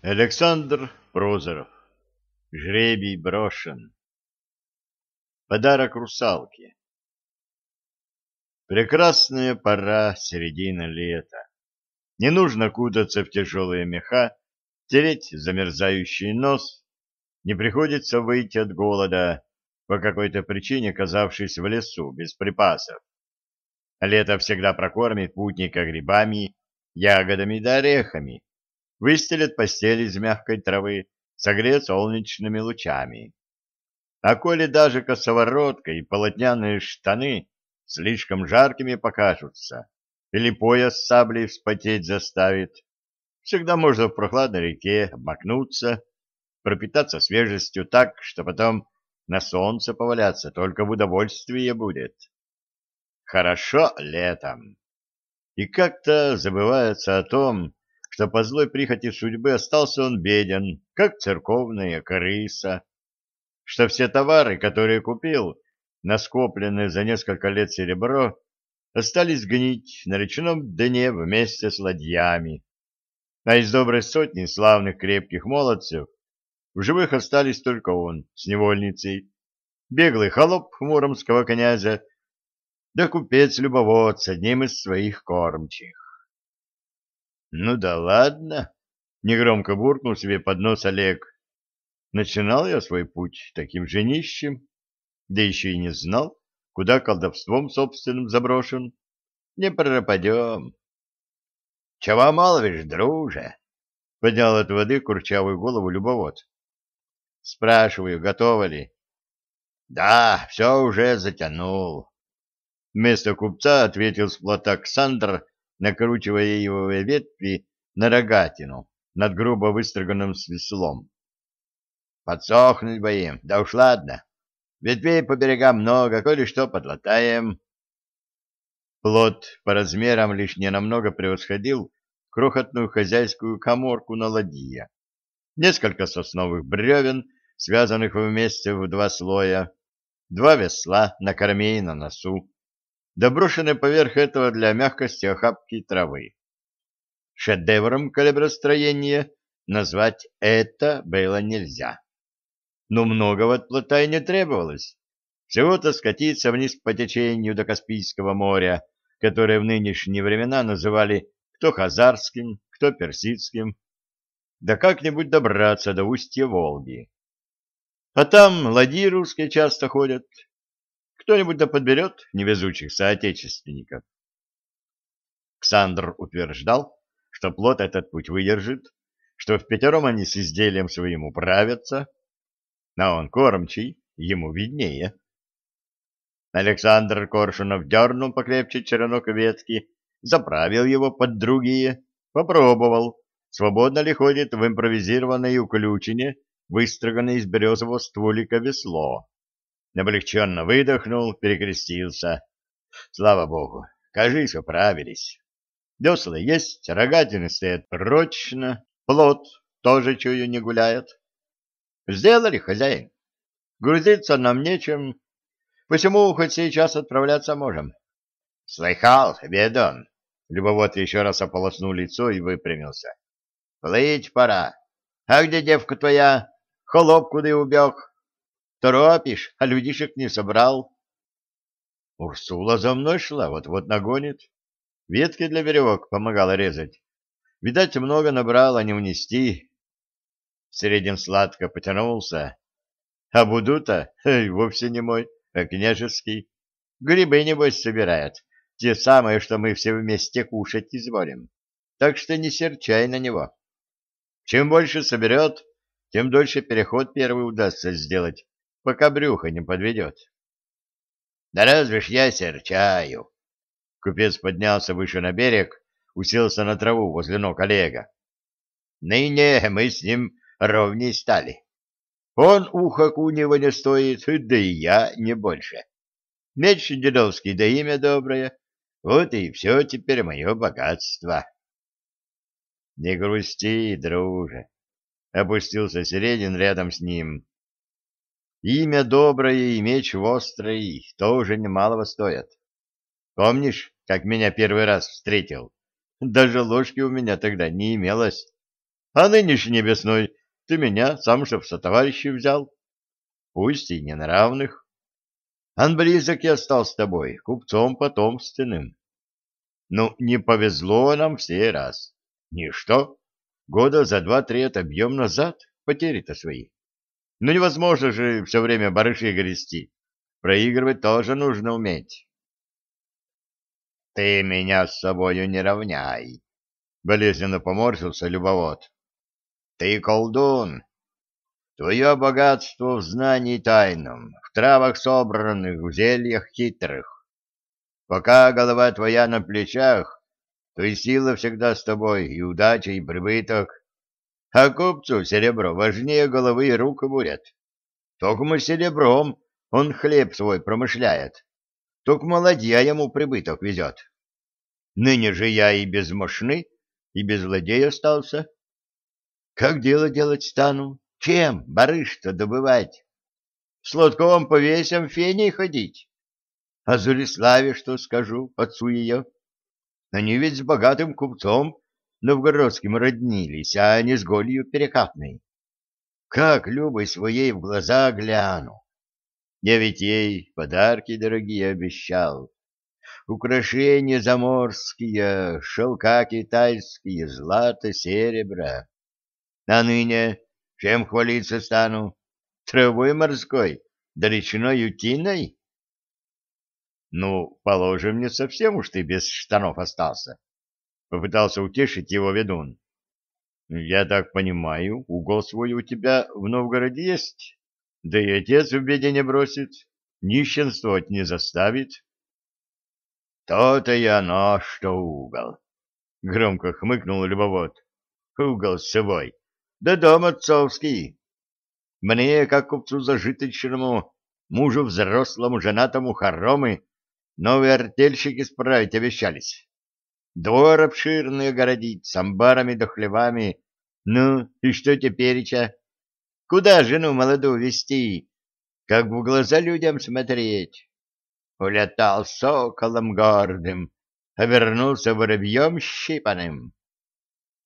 Александр Прозоров. Жребий брошен. Подарок русалке. Прекрасная пора середина лета. Не нужно кутаться в тяжелые меха, тереть замерзающий нос. Не приходится выйти от голода, по какой-то причине оказавшись в лесу без припасов. Лето всегда прокормит путника грибами, ягодами да орехами, выстелит постель из мягкой травы, согреет солнечными лучами. А коли даже косоворотка и полотняные штаны слишком жаркими покажутся, или пояс саблей вспотеть заставит, всегда можно в прохладной реке обмакнуться, пропитаться свежестью так, что потом на солнце поваляться только в удовольствие будет. Хорошо летом. И как-то забывается о том, что по злой прихоти судьбы остался он беден, как церковная крыса, что все товары, которые купил, на скопленное за несколько лет серебро, остались гнить на речном дне вместе с ладьями, а из доброй сотни славных крепких молодцев в живых остались только он с невольницей, беглый холоп муромского князя, да купец-любовод с одним из своих кормчих. Ну да ладно, негромко буркнул себе под нос Олег. Начинал я свой путь таким же нищим, да еще и не знал, куда колдовством собственным заброшен. Не пропадем. — Чего молвишь, друже? — поднял от воды курчавую голову любовод. — Спрашиваю, готово ли? — Да, все уже затянул. Вместо купца ответил с плота Ксандр, накручивая его ветви на рогатину над грубо выстроганным свеслом. Подсохнуть боим, да уж ладно. Ветвей по берегам много, коли что подлатаем. Плод по размерам лишь ненамного превосходил крохотную хозяйскую коморку на ладье. Несколько сосновых бревен, связанных вместе в два слоя, два весла на корме и на носу, доброшены поверх этого для мягкости охапки травы. Шедевром калибростроения назвать это было нельзя. Но многого от плота и не требовалось. Всего-то скатиться вниз по течению до Каспийского моря, которое в нынешние времена называли кто Хазарским, кто Персидским, да как-нибудь добраться до устья Волги. А там ладьи русские часто ходят, кто-нибудь да подберет невезучих соотечественников. Ксандр утверждал, что плод этот путь выдержит, что в пятером они с изделием своим управятся, а он кормчий, ему виднее. Александр Коршунов дернул покрепче черенок ветки, заправил его под другие, попробовал, свободно ли ходит в импровизированной уключине, выстроганной из березового стволика весло облегченно выдохнул, перекрестился. Слава богу, кажись, управились. Десла есть, рогатины стоят прочно, плод тоже чую не гуляет. Сделали, хозяин. Грузиться нам нечем, посему хоть сейчас отправляться можем. Слыхал, ведон. Любовод еще раз ополоснул лицо и выпрямился. Плыть пора. А где девка твоя? Холоп куда убег? Торопишь, а людишек не собрал. Урсула за мной шла, вот-вот нагонит. Ветки для веревок помогала резать. Видать, много набрала, не унести. Средин сладко потянулся. А буду-то вовсе не мой, а княжеский. Грибы, небось, собирает. Те самые, что мы все вместе кушать изволим. Так что не серчай на него. Чем больше соберет, тем дольше переход первый удастся сделать пока брюхо не подведет. — Да разве ж я серчаю? Купец поднялся выше на берег, уселся на траву возле ног Олега. — Ныне мы с ним ровней стали. Он ухо кунева не стоит, да и я не больше. Меч дедовский, да имя доброе. Вот и все теперь мое богатство. — Не грусти, друже, — опустился Середин рядом с ним. Имя доброе и меч острый тоже немалого стоят. Помнишь, как меня первый раз встретил? Даже ложки у меня тогда не имелось. А нынешний весной ты меня сам же в сотоварищи взял. Пусть и не на равных. Он близок я стал с тобой, купцом потомственным. Ну, не повезло нам все раз. Ничто. Года за два-три отобьем назад потери-то свои. Ну, невозможно же все время барыши грести. Проигрывать тоже нужно уметь. Ты меня с собою не равняй. Болезненно поморщился любовод. Ты колдун. Твое богатство в знании тайном, в травах собранных, в зельях хитрых. Пока голова твоя на плечах, то и сила всегда с тобой, и удача, и прибыток. А купцу серебро важнее головы и рук будет. Только мы серебром он хлеб свой промышляет. Только молодья ему прибыток везет. Ныне же я и без мошны, и без владей остался. Как дело делать стану? Чем барыш-то добывать? С лотковым повесям феней ходить? А Зуриславе что скажу, отцу ее? Они ведь с богатым купцом новгородским роднились, а не с голью перекатной. Как Любой своей в глаза гляну. Я ведь ей подарки дорогие обещал. Украшения заморские, шелка китайские, злато, серебро. А ныне чем хвалиться стану? Травой морской, да речной утиной? Ну, положим, не совсем уж ты без штанов остался. Попытался утешить его ведун. Я так понимаю, угол свой у тебя в Новгороде есть? Да и отец в беде не бросит, нищенствовать не заставит. То-то и оно, что угол. Громко хмыкнул любовод. Угол с собой. Да дом отцовский. Мне, как купцу зажиточному, мужу взрослому, женатому хоромы, новые артельщики справить обещались. Двор обширный огородить, с амбарами да хлевами. Ну, и что теперь-ча? Куда жену молодую вести? Как в глаза людям смотреть? Улетал соколом гордым, а вернулся воробьем щипаным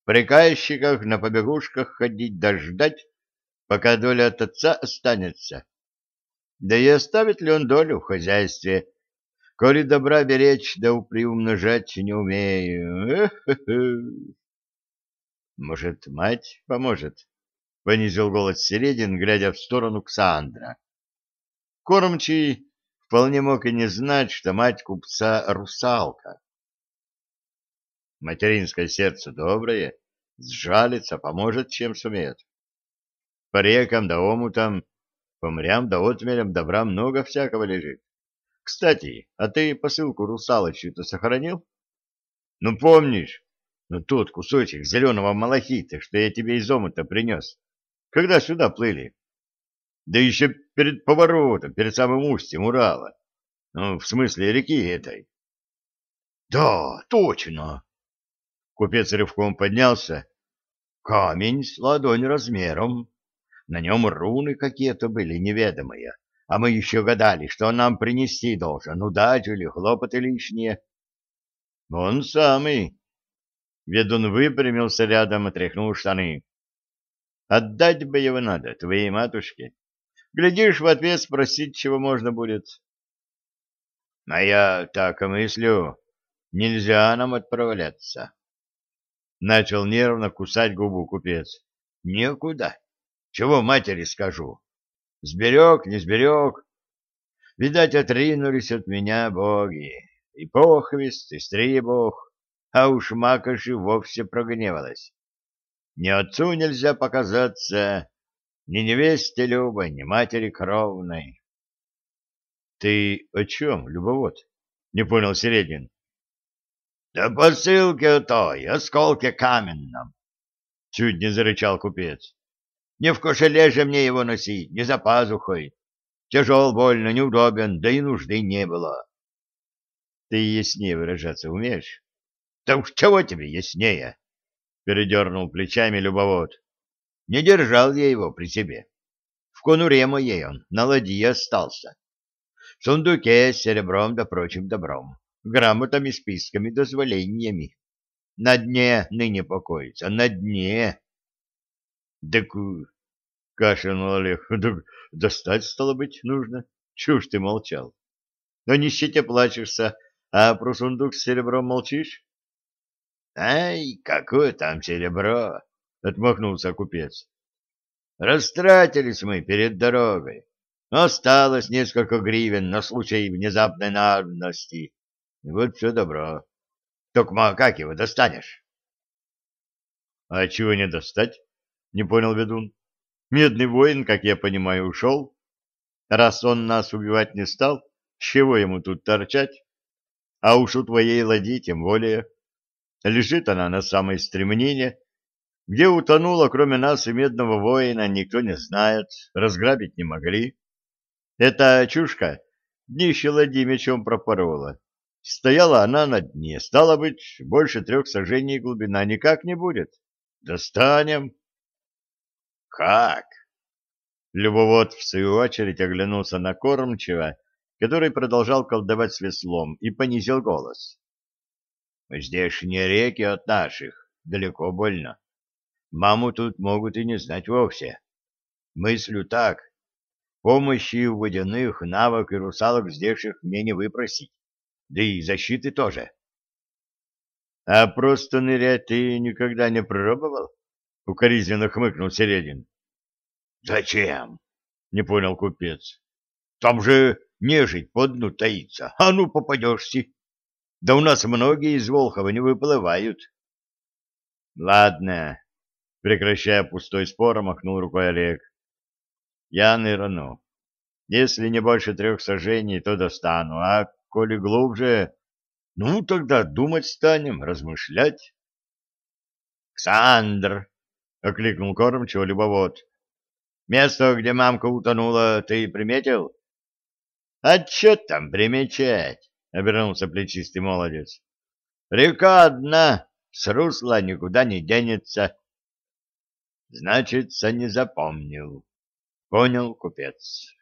приказчиках на побегушках ходить дождать, пока доля от отца останется. Да и оставит ли он долю в хозяйстве, коли добра беречь да приумножать не умею? Может, мать поможет? — понизил голос Середин, глядя в сторону Ксандра. Кормчий вполне мог и не знать, что мать купца — русалка. Материнское сердце доброе, сжалится, поможет, чем сумеет. По рекам да омутам, по морям да отмелям добра много всякого лежит. Кстати, а ты посылку русалочью-то сохранил? Ну, помнишь, ну тот кусочек зеленого малахита, что я тебе из омута принес, когда сюда плыли? Да еще перед поворотом, перед самым устьем Урала. Ну, в смысле реки этой. Да, точно. Купец рывком поднялся. Камень с ладонь размером. На нем руны какие-то были неведомые, а мы еще гадали, что он нам принести должен, удачу или хлопоты лишние. Он самый. Ведун выпрямился рядом и тряхнул штаны. Отдать бы его надо, твоей матушке. Глядишь, в ответ спросить, чего можно будет. А я так и мыслю, нельзя нам отправляться. Начал нервно кусать губу купец. Некуда. Чего матери скажу? Сберег, не сберег. Видать, отринулись от меня боги. И похвист, и стрибог, а уж макоши вовсе прогневалась. Ни отцу нельзя показаться, ни невесте Любой, ни матери кровной. — Ты о чем, любовод? — не понял Середин. Да посылки той, осколки каменном. Чуть не зарычал купец. Не в кошеле же мне его носить, не за пазухой. Тяжел больно, неудобен, да и нужды не было. Ты яснее выражаться умеешь? Да уж чего тебе яснее? Передернул плечами любовод. Не держал я его при себе. В конуре моей он на ладье остался. В сундуке с серебром да прочим добром грамотами, списками, дозволениями. На дне ныне покоится, на дне. Так кашлянул Олег. Достать, стало быть, нужно. Чушь ты молчал. Но нищете плачешься, а про сундук с серебром молчишь? — Ай, какое там серебро! — отмахнулся купец. — Растратились мы перед дорогой. Осталось несколько гривен на случай внезапной надобности. Вот все добро. Только как его достанешь? — А чего не достать? — не понял ведун. — Медный воин, как я понимаю, ушел. Раз он нас убивать не стал, чего ему тут торчать? А уж у твоей ладьи тем более. Лежит она на самой стремнине, где утонула, кроме нас и медного воина, никто не знает, разграбить не могли. Эта чушка днище ладьи мечом пропорола. Стояла она на дне, стало быть, больше трех сажений глубина никак не будет. Достанем. Как? Любовод, в свою очередь, оглянулся на кормчего, который продолжал колдовать с веслом, и понизил голос. Здешние реки от наших далеко больно. Маму тут могут и не знать вовсе. Мыслю так. Помощи у водяных навык и русалок здешних мне не выпросить. Да и защиты тоже. — А просто нырять ты никогда не пробовал? — укоризненно хмыкнул Середин. — Зачем? — не понял купец. — Там же нежить под дну таится. А ну, попадешься. Да у нас многие из Волхова не выплывают. — Ладно, прекращая пустой спор, махнул рукой Олег. — Я нырну. Если не больше трех сажений, то достану, а коли глубже, ну, тогда думать станем, размышлять. — Ксандр! — окликнул кормчего любовод. — Место, где мамка утонула, ты приметил? — А что там примечать? — обернулся плечистый молодец. — Река одна, с русла никуда не денется. — Значится, не запомнил. — Понял, купец.